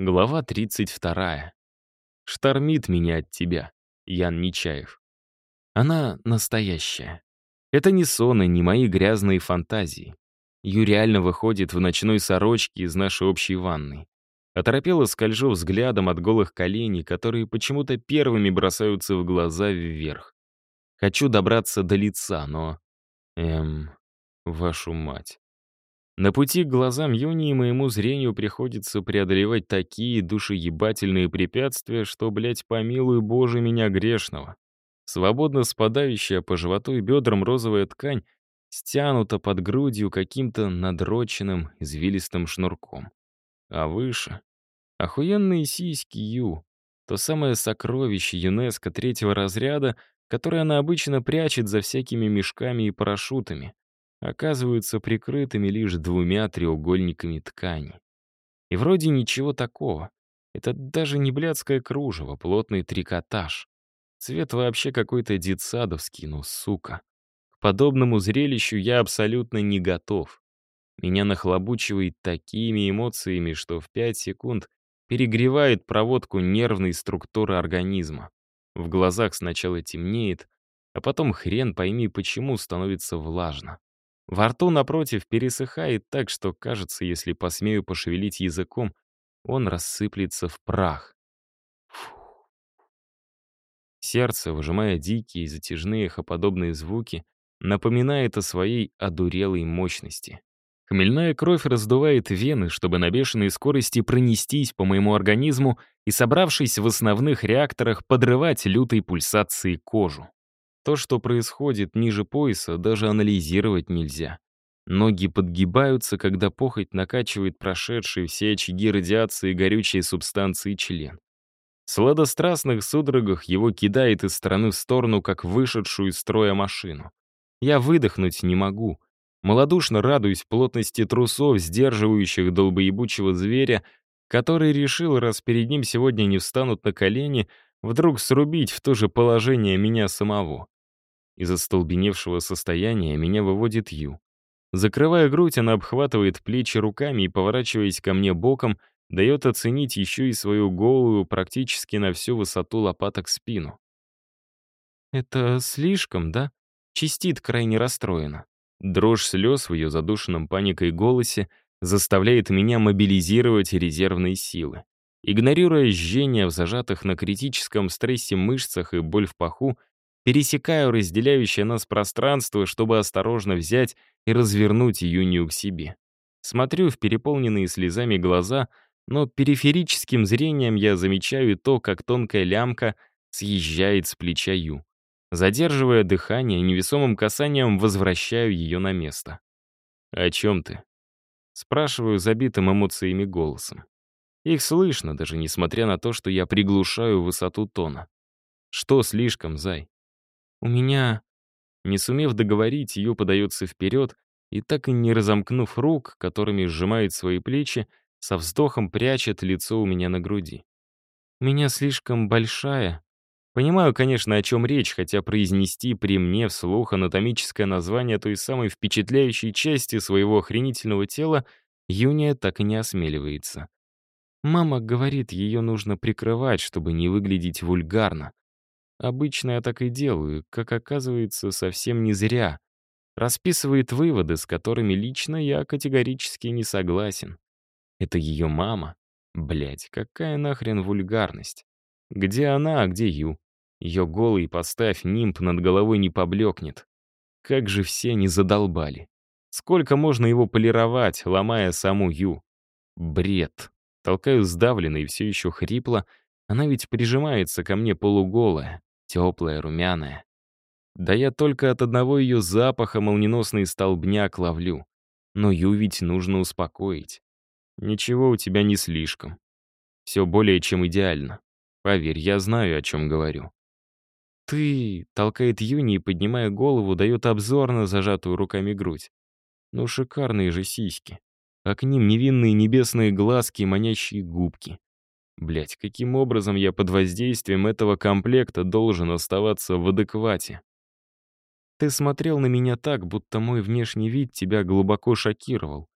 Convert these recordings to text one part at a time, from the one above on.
Глава 32. Штормит меня от тебя, Ян Нечаев. Она настоящая. Это не сон и не мои грязные фантазии. Ю реально выходит в ночной сорочке из нашей общей ванной. Оторопело скольжу взглядом от голых коленей, которые почему-то первыми бросаются в глаза вверх. Хочу добраться до лица, но... Эм... Вашу мать. На пути к глазам Юни и моему зрению приходится преодолевать такие душеебательные препятствия, что, блядь, помилуй Боже меня грешного. Свободно спадающая по животу и бедрам розовая ткань стянута под грудью каким-то надроченным извилистым шнурком. А выше — охуенные сиськи Ю, то самое сокровище ЮНЕСКО третьего разряда, которое она обычно прячет за всякими мешками и парашютами оказываются прикрытыми лишь двумя треугольниками ткани. И вроде ничего такого. Это даже не блядское кружево, плотный трикотаж. Цвет вообще какой-то детсадовский, ну, сука. К подобному зрелищу я абсолютно не готов. Меня нахлобучивает такими эмоциями, что в 5 секунд перегревает проводку нервной структуры организма. В глазах сначала темнеет, а потом хрен пойми почему становится влажно. Во рту, напротив, пересыхает так, что, кажется, если посмею пошевелить языком, он рассыплется в прах. Сердце, выжимая дикие, затяжные эхоподобные звуки, напоминает о своей одурелой мощности. Хмельная кровь раздувает вены, чтобы на бешеной скорости пронестись по моему организму и, собравшись в основных реакторах, подрывать лютой пульсацией кожу. То, что происходит ниже пояса, даже анализировать нельзя. Ноги подгибаются, когда похоть накачивает прошедшие все очаги радиации горючей субстанции член. В сладострастных судорогах его кидает из стороны в сторону, как вышедшую из строя машину. Я выдохнуть не могу. Малодушно радуюсь плотности трусов, сдерживающих долбоебучего зверя, который решил, раз перед ним сегодня не встанут на колени, вдруг срубить в то же положение меня самого. Из остолбеневшего состояния меня выводит Ю. Закрывая грудь, она обхватывает плечи руками и, поворачиваясь ко мне боком, дает оценить еще и свою голую практически на всю высоту лопаток спину. «Это слишком, да?» Чистит крайне расстроена. Дрожь слез в ее задушенном паникой голосе заставляет меня мобилизировать резервные силы. Игнорируя жжение в зажатых на критическом стрессе мышцах и боль в паху, пересекаю разделяющее нас пространство, чтобы осторожно взять и развернуть Юнию к себе. Смотрю в переполненные слезами глаза, но периферическим зрением я замечаю то, как тонкая лямка съезжает с плеча Ю. Задерживая дыхание, невесомым касанием возвращаю ее на место. «О чем ты?» Спрашиваю забитым эмоциями голосом. Их слышно, даже несмотря на то, что я приглушаю высоту тона. «Что слишком, зай?» У меня... Не сумев договорить, ее подается вперед, и так и не разомкнув рук, которыми сжимает свои плечи, со вздохом прячет лицо у меня на груди. У меня слишком большая. Понимаю, конечно, о чем речь, хотя произнести при мне вслух анатомическое название той самой впечатляющей части своего охренительного тела Юния так и не осмеливается. Мама говорит, ее нужно прикрывать, чтобы не выглядеть вульгарно. Обычно я так и делаю, как оказывается, совсем не зря. Расписывает выводы, с которыми лично я категорически не согласен. Это ее мама? Блять, какая нахрен вульгарность? Где она, а где Ю? Ее голый поставь, нимб над головой не поблекнет. Как же все не задолбали. Сколько можно его полировать, ломая саму Ю? Бред. Толкаю и все еще хрипло. Она ведь прижимается ко мне полуголая теплая, румяная. Да я только от одного ее запаха молниеносный столбняк ловлю. Но Ю ведь нужно успокоить. Ничего у тебя не слишком. Все более чем идеально. Поверь, я знаю, о чем говорю. «Ты...» — толкает Юни и, поднимая голову, дает обзор на зажатую руками грудь. Ну, шикарные же сиськи. А к ним невинные небесные глазки и манящие губки. Блять, каким образом я под воздействием этого комплекта должен оставаться в адеквате? Ты смотрел на меня так, будто мой внешний вид тебя глубоко шокировал.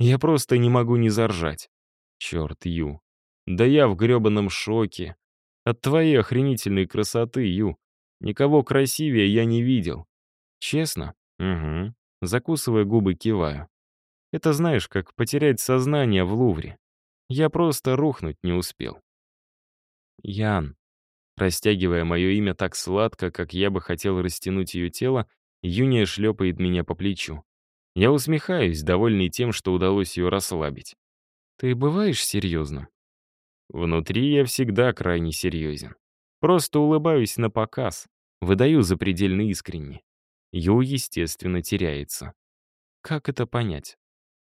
Я просто не могу не заржать. Черт, Ю. Да я в грёбаном шоке. От твоей охренительной красоты, Ю. Никого красивее я не видел. Честно? Угу. Закусывая губы, киваю. Это знаешь, как потерять сознание в Лувре. Я просто рухнуть не успел. Ян. Растягивая мое имя так сладко, как я бы хотел растянуть ее тело, Юния шлепает меня по плечу. Я усмехаюсь, довольный тем, что удалось ее расслабить. «Ты бываешь серьезным?» Внутри я всегда крайне серьезен. Просто улыбаюсь на показ, выдаю запредельно искренне. Ю, естественно, теряется. Как это понять?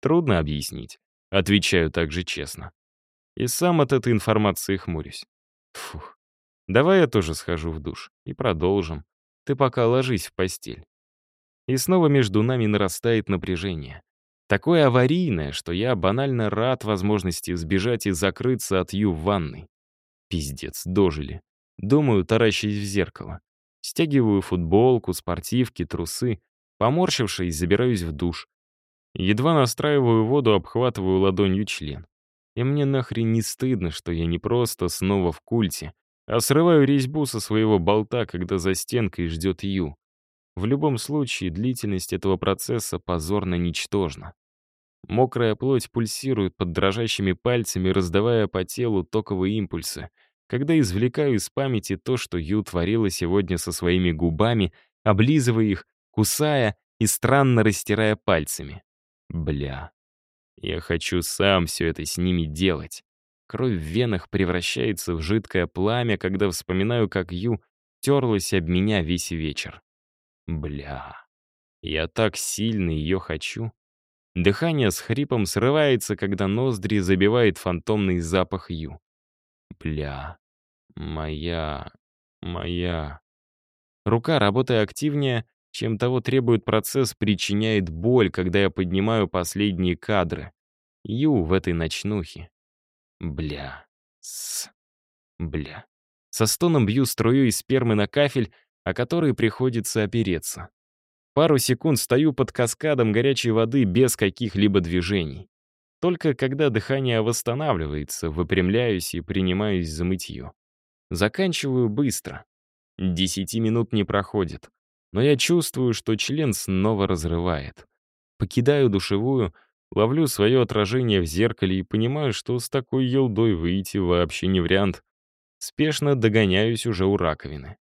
Трудно объяснить. Отвечаю также честно. И сам от этой информации хмурюсь. Фух. Давай я тоже схожу в душ. И продолжим. Ты пока ложись в постель. И снова между нами нарастает напряжение. Такое аварийное, что я банально рад возможности сбежать и закрыться от Ю в ванной. Пиздец, дожили. Думаю, таращись в зеркало. Стягиваю футболку, спортивки, трусы. Поморщившись, забираюсь в душ. Едва настраиваю воду, обхватываю ладонью член. И мне нахрен не стыдно, что я не просто снова в культе, а срываю резьбу со своего болта, когда за стенкой ждет Ю. В любом случае, длительность этого процесса позорно ничтожна. Мокрая плоть пульсирует под дрожащими пальцами, раздавая по телу токовые импульсы, когда извлекаю из памяти то, что Ю творила сегодня со своими губами, облизывая их, кусая и странно растирая пальцами. Бля. Я хочу сам все это с ними делать. Кровь в венах превращается в жидкое пламя, когда вспоминаю, как Ю терлась об меня весь вечер. Бля, я так сильно ее хочу. Дыхание с хрипом срывается, когда ноздри забивает фантомный запах Ю. Бля, моя, моя. Рука, работая активнее, чем того требует процесс, причиняет боль, когда я поднимаю последние кадры. Ю в этой ночнухе. Бля. С. Бля. Со стоном бью струю из спермы на кафель, о которые приходится опереться. Пару секунд стою под каскадом горячей воды без каких-либо движений. Только когда дыхание восстанавливается, выпрямляюсь и принимаюсь за мытье. Заканчиваю быстро. Десяти минут не проходит. Но я чувствую, что член снова разрывает. Покидаю душевую, ловлю свое отражение в зеркале и понимаю, что с такой елдой выйти вообще не вариант. Спешно догоняюсь уже у раковины.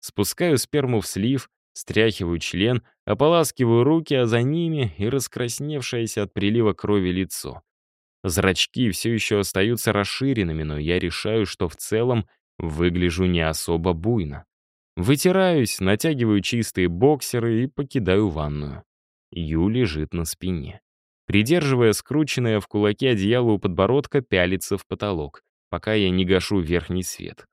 Спускаю сперму в слив, стряхиваю член, ополаскиваю руки, а за ними и раскрасневшееся от прилива крови лицо. Зрачки все еще остаются расширенными, но я решаю, что в целом выгляжу не особо буйно. Вытираюсь, натягиваю чистые боксеры и покидаю ванную. Ю лежит на спине. Придерживая скрученное в кулаке одеяло у подбородка, пялится в потолок, пока я не гашу верхний свет.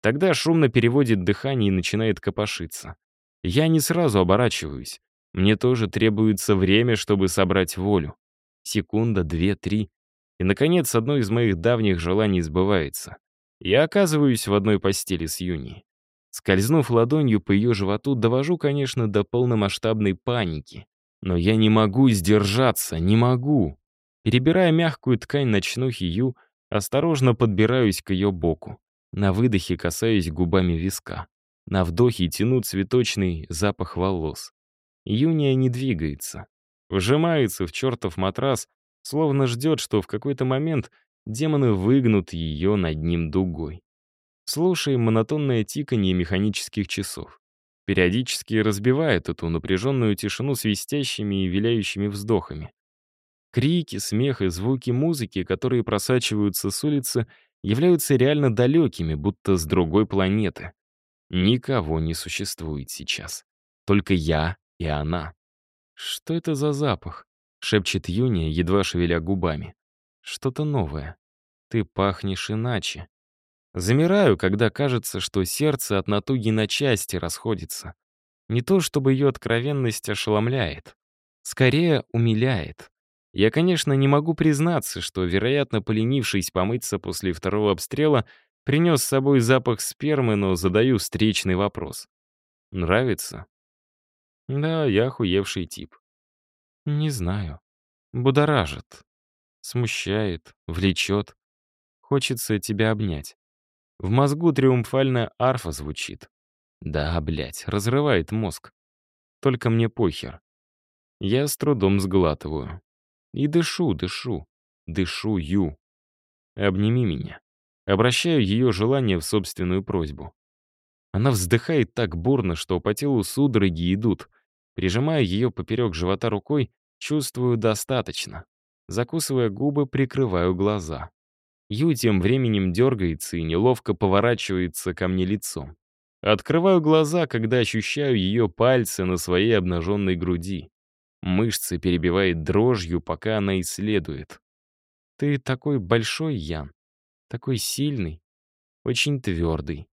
Тогда шумно переводит дыхание и начинает копошиться. Я не сразу оборачиваюсь. Мне тоже требуется время, чтобы собрать волю. Секунда, две, три. И, наконец, одно из моих давних желаний сбывается. Я оказываюсь в одной постели с Юни. Скользнув ладонью по ее животу, довожу, конечно, до полномасштабной паники. Но я не могу сдержаться, не могу. Перебирая мягкую ткань ночнухи Ю, осторожно подбираюсь к ее боку. На выдохе касаюсь губами виска. На вдохе тяну цветочный запах волос. Юния не двигается. Вжимается в чертов матрас, словно ждет, что в какой-то момент демоны выгнут ее над ним дугой. Слушаем монотонное тиканье механических часов. Периодически разбивает эту напряженную тишину свистящими и виляющими вздохами. Крики, смех и звуки музыки, которые просачиваются с улицы, являются реально далекими, будто с другой планеты. Никого не существует сейчас. Только я и она. «Что это за запах?» — шепчет Юния, едва шевеля губами. «Что-то новое. Ты пахнешь иначе». Замираю, когда кажется, что сердце от натуги на части расходится. Не то чтобы ее откровенность ошеломляет. Скорее, умиляет. Я, конечно, не могу признаться, что, вероятно, поленившись помыться после второго обстрела, принес с собой запах спермы, но задаю встречный вопрос. Нравится? Да, я охуевший тип. Не знаю. Будоражит. Смущает, влечет. Хочется тебя обнять. В мозгу триумфальная арфа звучит. Да, блядь, разрывает мозг. Только мне похер. Я с трудом сглатываю. И дышу, дышу, дышу, ю. Обними меня. Обращаю ее желание в собственную просьбу. Она вздыхает так бурно, что по телу судороги идут. Прижимая ее поперек живота рукой, чувствую достаточно. Закусывая губы, прикрываю глаза. Ю тем временем дергается и неловко поворачивается ко мне лицом. Открываю глаза, когда ощущаю ее пальцы на своей обнаженной груди. Мышцы перебивает дрожью, пока она исследует. «Ты такой большой, Ян, такой сильный, очень твердый».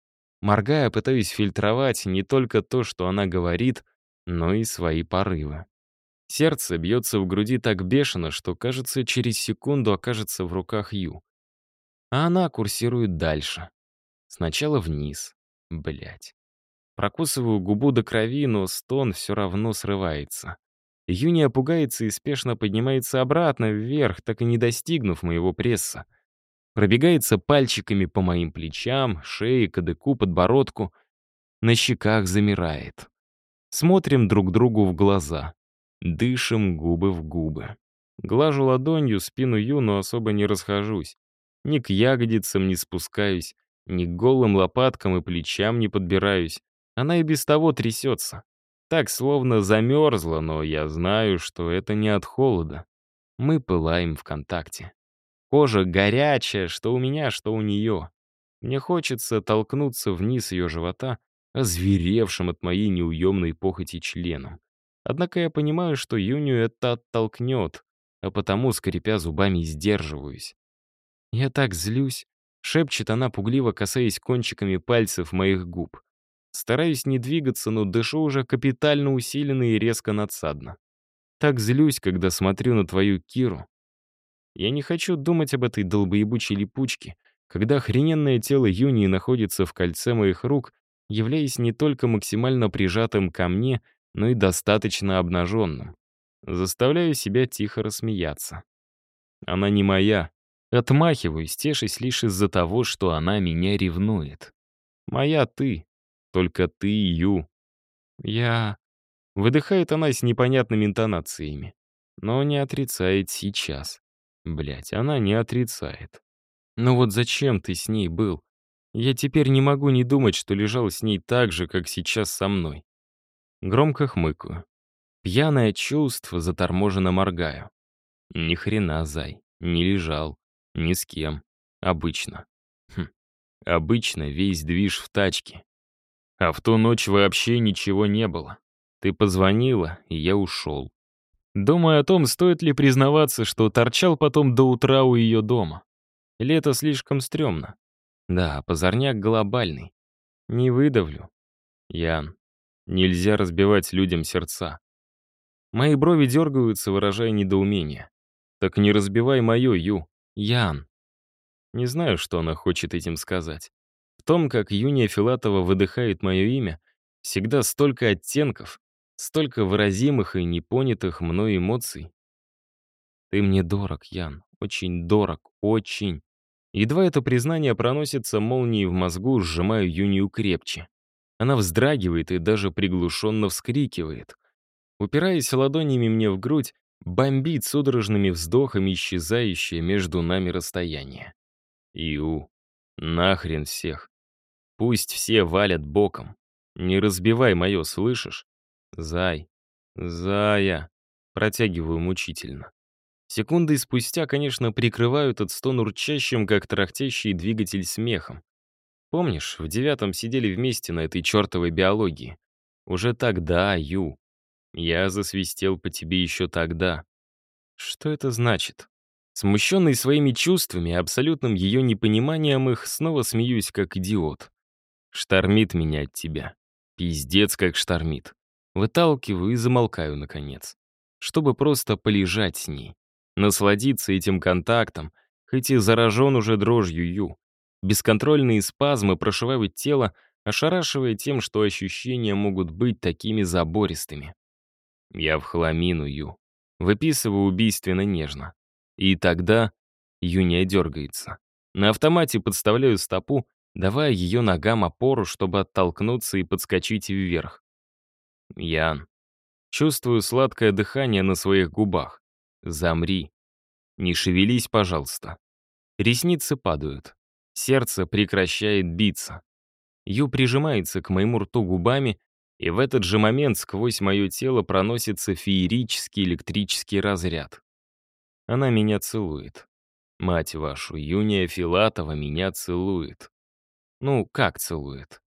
Моргая, пытаюсь фильтровать не только то, что она говорит, но и свои порывы. Сердце бьется в груди так бешено, что, кажется, через секунду окажется в руках Ю. А она курсирует дальше. Сначала вниз. Блять. Прокусываю губу до крови, но стон все равно срывается. Юния пугается и спешно поднимается обратно вверх, так и не достигнув моего пресса. Пробегается пальчиками по моим плечам, шее, кадыку, подбородку. На щеках замирает. Смотрим друг другу в глаза. Дышим губы в губы. Глажу ладонью спину Ю, но особо не расхожусь. Ни к ягодицам не спускаюсь, ни к голым лопаткам и плечам не подбираюсь. Она и без того трясется. Так, словно замерзла, но я знаю, что это не от холода. Мы пылаем в контакте. Кожа горячая, что у меня, что у нее. Мне хочется толкнуться вниз ее живота, озверевшим от моей неуемной похоти членом. Однако я понимаю, что Юнию это оттолкнет, а потому, скрипя зубами, сдерживаюсь. Я так злюсь, шепчет она, пугливо касаясь кончиками пальцев моих губ. Стараюсь не двигаться, но дышу уже капитально усиленно и резко надсадно. Так злюсь, когда смотрю на твою Киру. Я не хочу думать об этой долбоебучей липучке, когда охрененное тело Юнии находится в кольце моих рук, являясь не только максимально прижатым ко мне, но и достаточно обнаженным. Заставляю себя тихо рассмеяться. Она не моя. Отмахиваюсь, тешись лишь из-за того, что она меня ревнует. Моя ты, только ты, Ю. Я... Выдыхает она с непонятными интонациями. Но не отрицает сейчас. Блять, она не отрицает. Ну вот зачем ты с ней был? Я теперь не могу не думать, что лежал с ней так же, как сейчас со мной. Громко хмыкаю. Пьяное чувство, заторможенно моргаю. Ни хрена, зай, не лежал. Ни с кем. Обычно. Хм. Обычно весь движ в тачке. А в ту ночь вообще ничего не было. Ты позвонила, и я ушел. Думаю о том, стоит ли признаваться, что торчал потом до утра у ее дома. Или это слишком стрёмно? Да, позорняк глобальный. Не выдавлю. Ян, нельзя разбивать людям сердца. Мои брови дергаются, выражая недоумение. Так не разбивай мое, Ю. Ян. Не знаю, что она хочет этим сказать том, как Юния Филатова выдыхает мое имя, всегда столько оттенков, столько выразимых и непонятых мной эмоций. Ты мне дорог, Ян, очень дорог, очень. Едва это признание проносится молнией в мозгу, сжимаю Юнию крепче. Она вздрагивает и даже приглушенно вскрикивает. Упираясь ладонями мне в грудь, бомбит судорожными вздохами исчезающее между нами расстояние. Ю, нахрен всех. Пусть все валят боком. Не разбивай мое, слышишь? Зай, зая. Протягиваю мучительно. Секунды спустя, конечно, прикрываю этот стон урчащим, как трахтящий двигатель смехом. Помнишь, в девятом сидели вместе на этой чертовой биологии? Уже тогда, Ю. Я засвистел по тебе еще тогда. Что это значит? Смущенный своими чувствами и абсолютным ее непониманием их, снова смеюсь, как идиот. Штормит меня от тебя. Пиздец, как штормит. Выталкиваю и замолкаю, наконец. Чтобы просто полежать с ней. Насладиться этим контактом, хоть и заражен уже дрожью Ю. Бесконтрольные спазмы прошивают тело, ошарашивая тем, что ощущения могут быть такими забористыми. Я в хламину Ю. Выписываю убийственно нежно. И тогда Юния дергается. На автомате подставляю стопу, давая ее ногам опору, чтобы оттолкнуться и подскочить вверх. Ян. Чувствую сладкое дыхание на своих губах. Замри. Не шевелись, пожалуйста. Ресницы падают. Сердце прекращает биться. Ю прижимается к моему рту губами, и в этот же момент сквозь мое тело проносится феерический электрический разряд. Она меня целует. Мать вашу, Юния Филатова меня целует. Ну, как целует?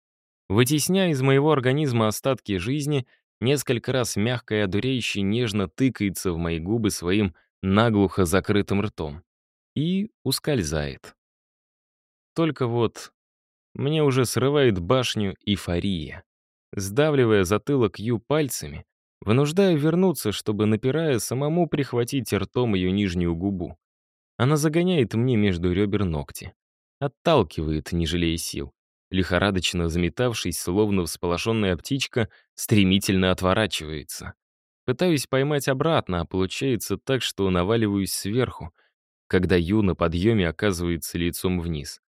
Вытесняя из моего организма остатки жизни, несколько раз мягко и нежно тыкается в мои губы своим наглухо закрытым ртом и ускользает. Только вот мне уже срывает башню эйфория. Сдавливая затылок Ю пальцами, вынуждаю вернуться, чтобы, напирая, самому прихватить ртом ее нижнюю губу. Она загоняет мне между ребер ногти. Отталкивает, не жалея сил. Лихорадочно заметавшись, словно всполошенная птичка, стремительно отворачивается. Пытаюсь поймать обратно, а получается так, что наваливаюсь сверху, когда Ю на подъеме оказывается лицом вниз.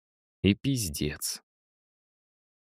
И пиздец.